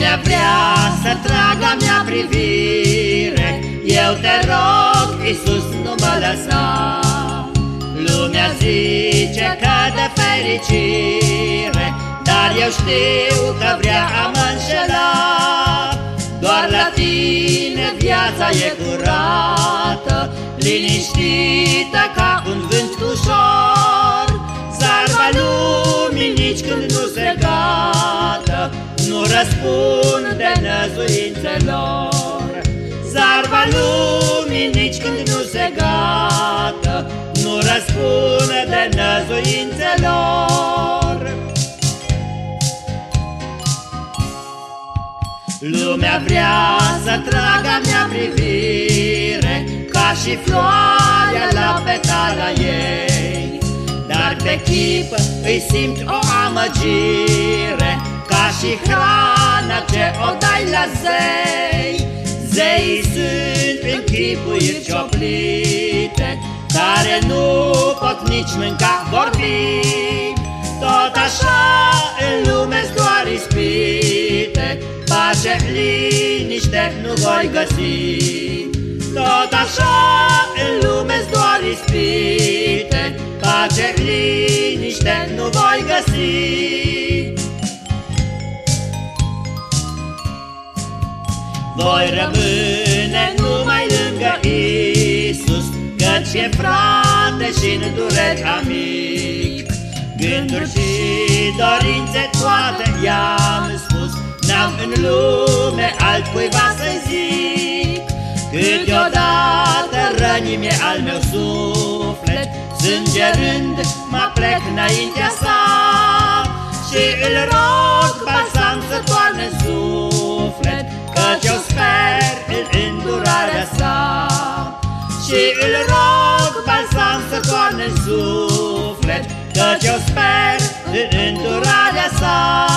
Lumea vrea să tragă mea privire. Eu te rog, Iisus, nu mă lăsa. Lumea zice că de fericire Dar eu știu că vrea a mă înșela. Doar la tine viața e curată Liniștită ca un vânt ușor. Zarva lumii nici când nu se gata Nu răspunde năzuințelor. Zarva lumii nici când nu se gata Nu răspunde năzuințelor. Lumea vrea să tragă mea privire Ca și floarea la petala ei. Dar pe chip îi simt o amăgire Ca și hrana ce o dai la zei. Zeii sunt în chipuri cioplite Care nu pot nici mânca vorbi. Tot așa în lume doar ispite Pace, liniște nu voi găsi. Tot așa în lume doar ispite Pace, liniște nu voi găsi Voi rămâne numai lângă Isus, Căci e frate și în dureri amic. Gânduri și dorințe toate i-am spus N-am în lume altcuiva să zic. Câteodată rănii al meu suflet Sângerând mă plec înaintea sa. Și îl rog balsam să toarne suflet Căci eu suflet Căci eu sper în îndurarea sa.